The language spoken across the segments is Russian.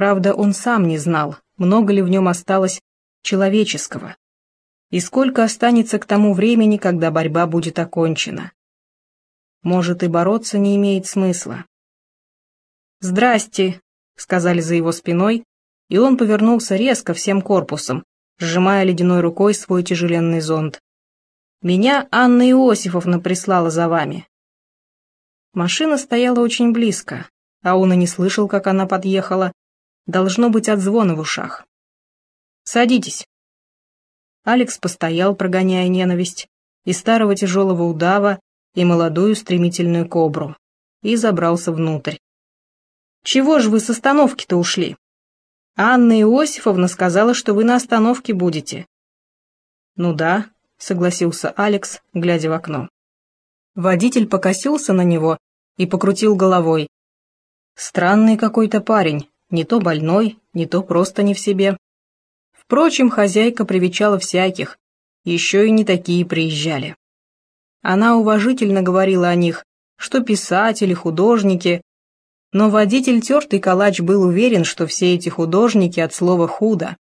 Правда, он сам не знал, много ли в нем осталось человеческого, и сколько останется к тому времени, когда борьба будет окончена. Может, и бороться не имеет смысла. «Здрасте», — сказали за его спиной, и он повернулся резко всем корпусом, сжимая ледяной рукой свой тяжеленный зонт. «Меня Анна Иосифовна прислала за вами». Машина стояла очень близко, а он и не слышал, как она подъехала. Должно быть от звона в ушах. «Садитесь». Алекс постоял, прогоняя ненависть, и старого тяжелого удава, и молодую стремительную кобру, и забрался внутрь. «Чего же вы с остановки-то ушли? Анна Иосифовна сказала, что вы на остановке будете». «Ну да», — согласился Алекс, глядя в окно. Водитель покосился на него и покрутил головой. Странный какой-то парень, не то больной, не то просто не в себе. Впрочем, хозяйка привечала всяких, еще и не такие приезжали. Она уважительно говорила о них, что писатели, художники, но водитель тертый калач был уверен, что все эти художники от слова «худо».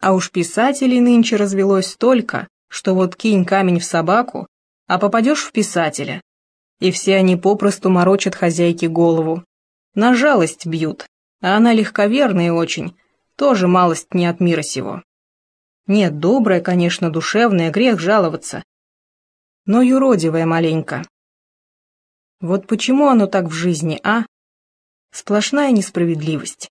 А уж писателей нынче развелось столько, что вот кинь камень в собаку, а попадешь в писателя, и все они попросту морочат хозяйке голову. На жалость бьют, а она легковерная очень, тоже малость не от мира сего. Нет, добрая, конечно, душевная, грех жаловаться. Но юродивая маленько. Вот почему оно так в жизни, а? Сплошная несправедливость.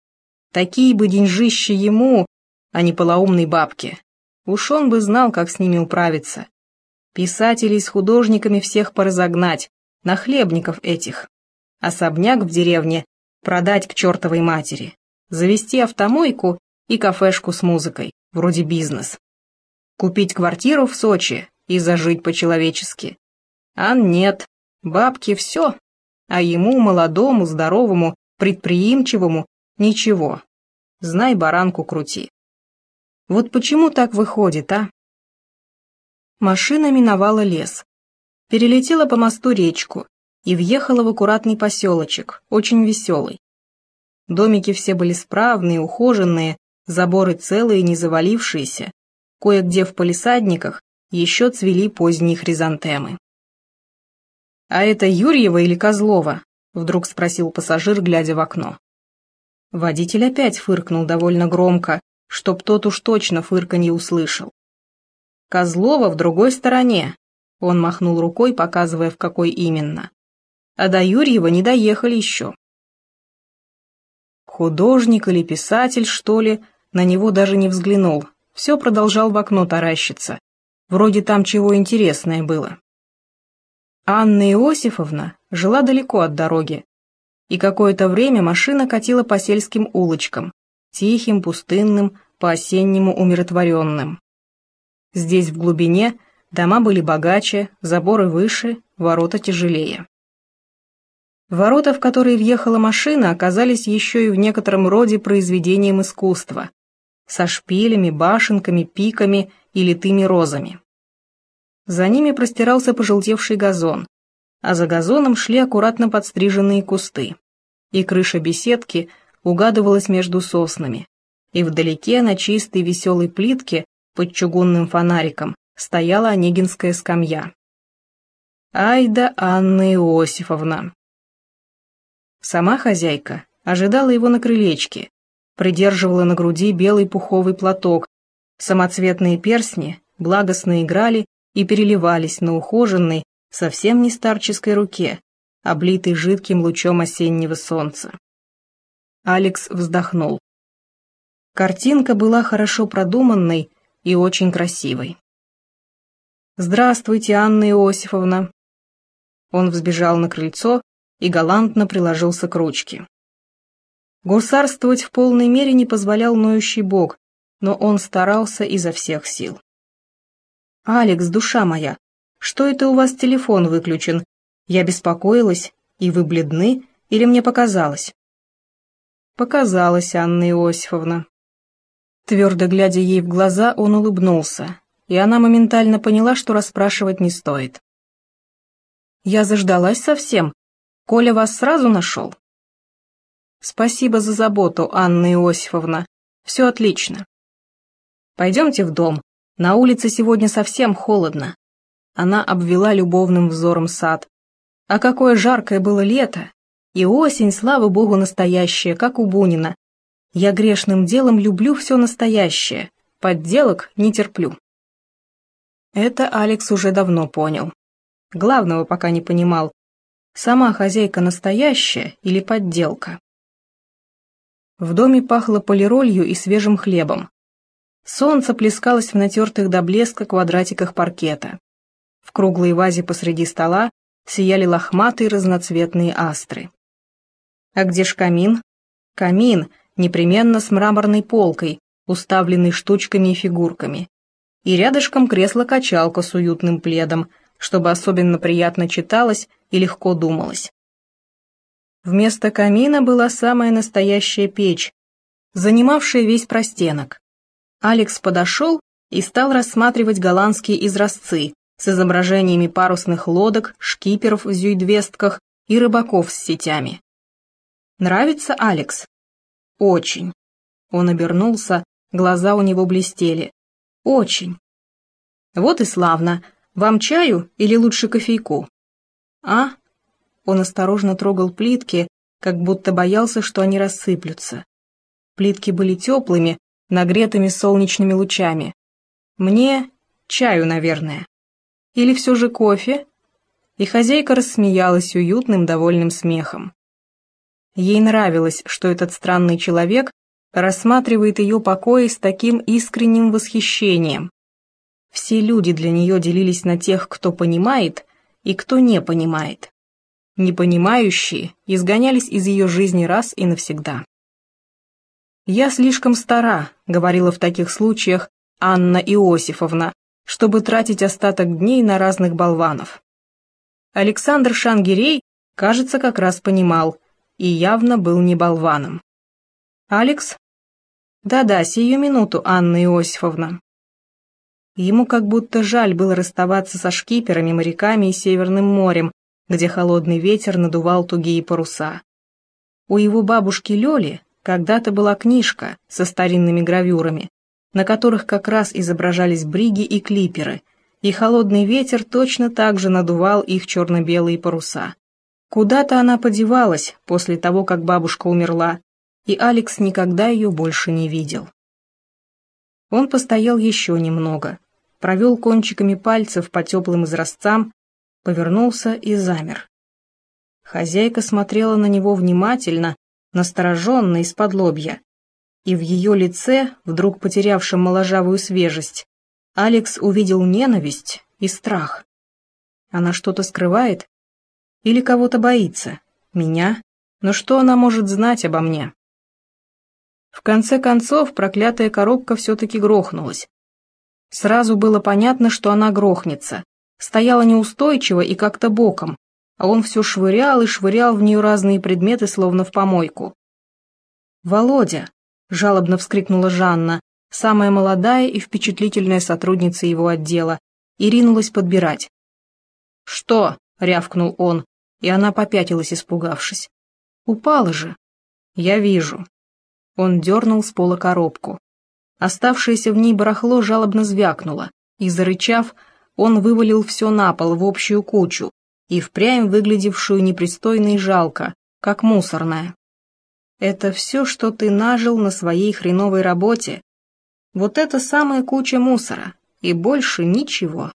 Такие бы деньжища ему, а не полоумной бабке. Уж он бы знал, как с ними управиться. Писателей с художниками всех поразогнать, нахлебников этих. Особняк в деревне продать к чертовой матери завести автомойку и кафешку с музыкой, вроде бизнес. Купить квартиру в Сочи и зажить по-человечески. А нет, бабки все, а ему, молодому, здоровому, предприимчивому, ничего. Знай, баранку крути. Вот почему так выходит, а? Машина миновала лес, перелетела по мосту речку и въехала в аккуратный поселочек, очень веселый. Домики все были справные, ухоженные, заборы целые, не завалившиеся. Кое-где в полисадниках еще цвели поздние хризантемы. «А это Юрьева или Козлова?» — вдруг спросил пассажир, глядя в окно. Водитель опять фыркнул довольно громко, чтоб тот уж точно фырканье услышал. «Козлова в другой стороне», — он махнул рукой, показывая, в какой именно. «А до Юрьева не доехали еще». Художник или писатель, что ли, на него даже не взглянул. Все продолжал в окно таращиться. Вроде там чего интересное было. Анна Иосифовна жила далеко от дороги, и какое-то время машина катила по сельским улочкам, тихим, пустынным, по-осеннему умиротворенным. Здесь в глубине дома были богаче, заборы выше, ворота тяжелее. Ворота, в которые въехала машина, оказались еще и в некотором роде произведением искусства, со шпилями, башенками, пиками и литыми розами. За ними простирался пожелтевший газон, а за газоном шли аккуратно подстриженные кусты, и крыша беседки угадывалась между соснами, и вдалеке на чистой веселой плитке под чугунным фонариком стояла Онегинская скамья. Ай да Анна Иосифовна! Сама хозяйка ожидала его на крылечке, придерживала на груди белый пуховый платок, самоцветные перстни благостно играли и переливались на ухоженной, совсем не старческой руке, облитой жидким лучом осеннего солнца. Алекс вздохнул. Картинка была хорошо продуманной и очень красивой. «Здравствуйте, Анна Иосифовна!» Он взбежал на крыльцо и галантно приложился к ручке. Гусарствовать в полной мере не позволял ноющий бог, но он старался изо всех сил. «Алекс, душа моя, что это у вас телефон выключен? Я беспокоилась, и вы бледны, или мне показалось?» «Показалось, Анна Иосифовна». Твердо глядя ей в глаза, он улыбнулся, и она моментально поняла, что расспрашивать не стоит. «Я заждалась совсем», Коля вас сразу нашел?» Спасибо за заботу, Анна Иосифовна. Все отлично. Пойдемте в дом. На улице сегодня совсем холодно. Она обвела любовным взором сад. А какое жаркое было лето! И осень, слава богу, настоящая, как у Бунина. Я грешным делом люблю все настоящее, подделок не терплю. Это Алекс уже давно понял. Главного пока не понимал. Сама хозяйка настоящая или подделка? В доме пахло полиролью и свежим хлебом. Солнце плескалось в натертых до блеска квадратиках паркета. В круглой вазе посреди стола сияли лохматые разноцветные астры. А где ж камин? Камин, непременно с мраморной полкой, уставленный штучками и фигурками. И рядышком кресло-качалка с уютным пледом, чтобы особенно приятно читалось и легко думалось. Вместо камина была самая настоящая печь, занимавшая весь простенок. Алекс подошел и стал рассматривать голландские изразцы с изображениями парусных лодок, шкиперов в зюйдвестках и рыбаков с сетями. Нравится Алекс? Очень. Он обернулся, глаза у него блестели. Очень. Вот и славно. Вам чаю или лучше кофейку? А? Он осторожно трогал плитки, как будто боялся, что они рассыплются. Плитки были теплыми, нагретыми солнечными лучами. Мне чаю, наверное. Или все же кофе? И хозяйка рассмеялась уютным, довольным смехом. Ей нравилось, что этот странный человек рассматривает ее покои с таким искренним восхищением. Все люди для нее делились на тех, кто понимает и кто не понимает. Непонимающие изгонялись из ее жизни раз и навсегда. «Я слишком стара», — говорила в таких случаях Анна Иосифовна, чтобы тратить остаток дней на разных болванов. Александр Шангирей, кажется, как раз понимал, и явно был не болваном. «Алекс?» «Да-да, сию минуту, Анна Иосифовна». Ему как будто жаль было расставаться со шкиперами, моряками и Северным морем, где холодный ветер надувал тугие паруса. У его бабушки Лёли когда-то была книжка со старинными гравюрами, на которых как раз изображались бриги и клиперы, и холодный ветер точно так же надувал их черно-белые паруса. Куда-то она подевалась после того, как бабушка умерла, и Алекс никогда ее больше не видел. Он постоял еще немного, провел кончиками пальцев по теплым изразцам, повернулся и замер. Хозяйка смотрела на него внимательно, настороженно из-под лобья, и в ее лице, вдруг потерявшем моложавую свежесть, Алекс увидел ненависть и страх. Она что-то скрывает? Или кого-то боится? Меня? Но что она может знать обо мне? В конце концов, проклятая коробка все-таки грохнулась. Сразу было понятно, что она грохнется. Стояла неустойчиво и как-то боком, а он все швырял и швырял в нее разные предметы, словно в помойку. «Володя!» — жалобно вскрикнула Жанна, самая молодая и впечатлительная сотрудница его отдела, и ринулась подбирать. «Что?» — рявкнул он, и она попятилась, испугавшись. «Упала же!» «Я вижу». Он дернул с пола коробку. Оставшееся в ней барахло жалобно звякнуло, и, зарычав, он вывалил все на пол в общую кучу, и впрямь выглядевшую непристойно и жалко, как мусорная. «Это все, что ты нажил на своей хреновой работе. Вот это самая куча мусора, и больше ничего».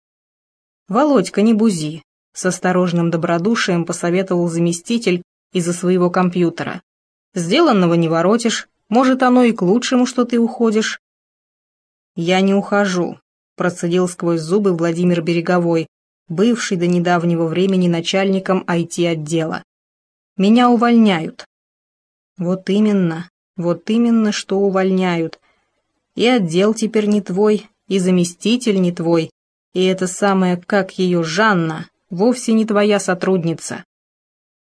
«Володька, не бузи», — с осторожным добродушием посоветовал заместитель из-за своего компьютера. «Сделанного не воротишь, может, оно и к лучшему, что ты уходишь». «Я не ухожу», — процедил сквозь зубы Владимир Береговой, бывший до недавнего времени начальником IT-отдела. «Меня увольняют». «Вот именно, вот именно, что увольняют. И отдел теперь не твой, и заместитель не твой, и это самая, как ее, Жанна, вовсе не твоя сотрудница.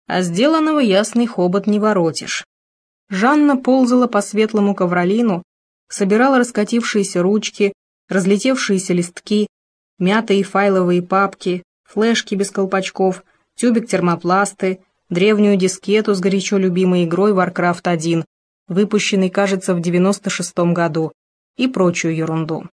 А сделанного ясный хобот не воротишь. Жанна ползала по светлому ковролину, собирала раскатившиеся ручки, разлетевшиеся листки, мятые файловые папки, флешки без колпачков, тюбик термопласты, древнюю дискету с горячо любимой игрой Warcraft 1, выпущенной, кажется, в 96 году, и прочую ерунду.